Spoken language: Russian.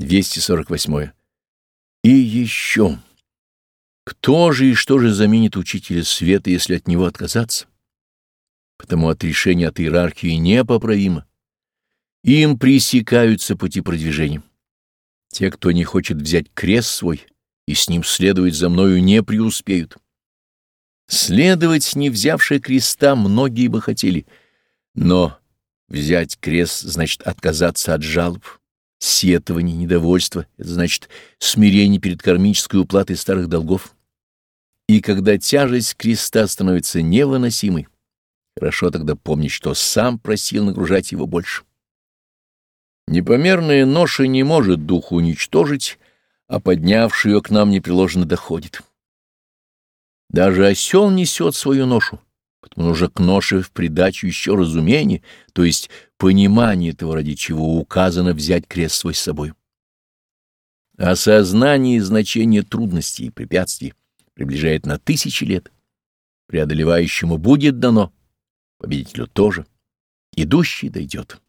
248. И еще. Кто же и что же заменит учителя света, если от него отказаться? Потому отрешение от иерархии непоправимо. Им пресекаются пути продвижения. Те, кто не хочет взять крест свой и с ним следовать за мною, не преуспеют. Следовать, не взявши креста, многие бы хотели, но взять крест значит отказаться от жалоб, сетований, недовольства, это значит смирение перед кармической уплатой старых долгов. И когда тяжесть креста становится невыносимой, хорошо тогда помнить, что сам просил нагружать его больше. Непомерная ноша не может дух уничтожить, а поднявший ее к нам непреложно доходит. Даже осел несет свою ношу, потому нужно к ноше в придачу еще разумение, то есть понимание того, ради чего указано взять крест свой с собой. Осознание значения трудностей и препятствий приближает на тысячи лет. Преодолевающему будет дано, победителю тоже. Идущий дойдет.